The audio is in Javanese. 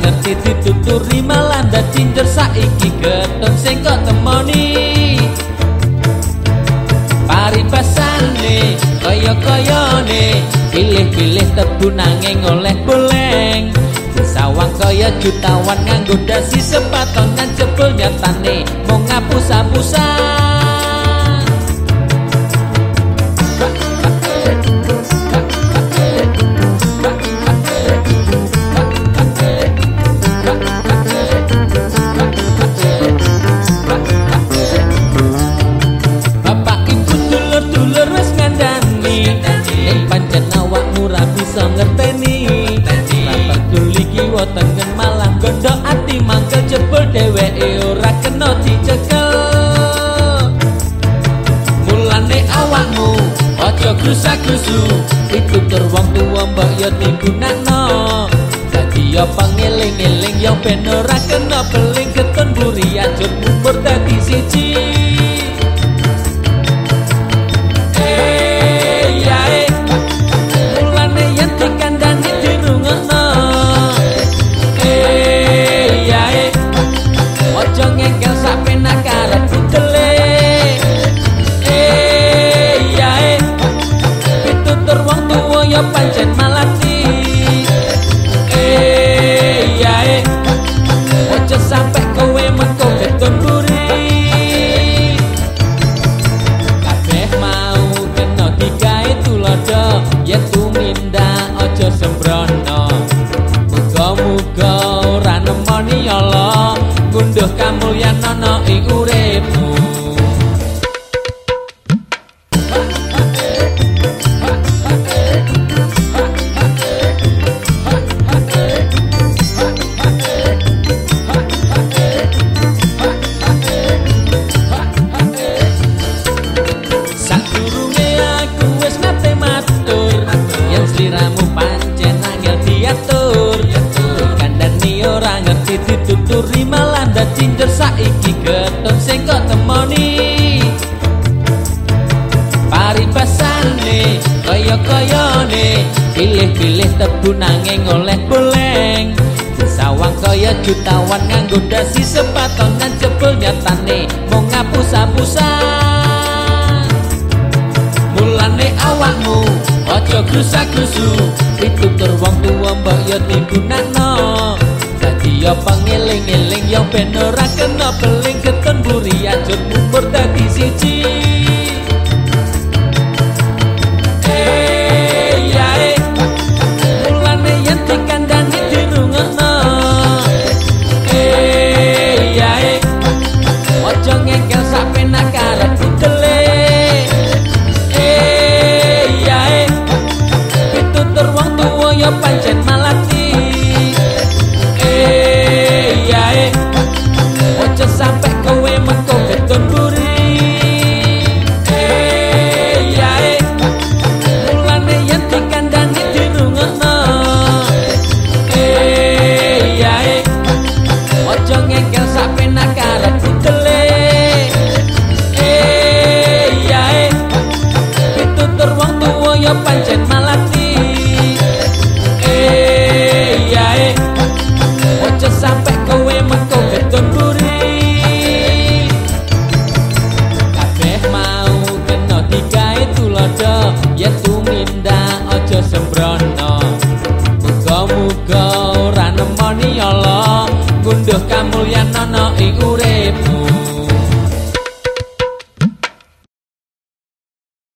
ngerti dituturi malah dadi njur saiki keton sing kok temoni. Paribasane kaya-kayane. Pilih-pilih tebu nanging oleh boleng. Sawang kaya jutawan nganggo dasi sepaton nang jebul nyatane. Mung ngapus-apusan tengen malah gondo ati mangkel jebul dheweke ora kena dicekel. Mulane awakmu aja grusak-grusu itu tur wong tuwa mbok yo digunakno. Dadi yo pangeling-eling yo ben ora kena beling ketun buri ajur umur dadi siji ngunduh dituturi malah dadi saiki keton sing kok temoni. Paribasane kaya-kayane pilih-pilih tebu nanging oleh boleng sawang kaya jutawan nganggo dasi sepaton nang jebul nyatane mung ngapus-apusan. Mulane awakmu aja grusak-grusu pitutur wong tuwa mbok yo digunakno Ya pengeling-eling yang ben ora kena beling aê, aê. Ngunduh kamulyan ana ing uripmu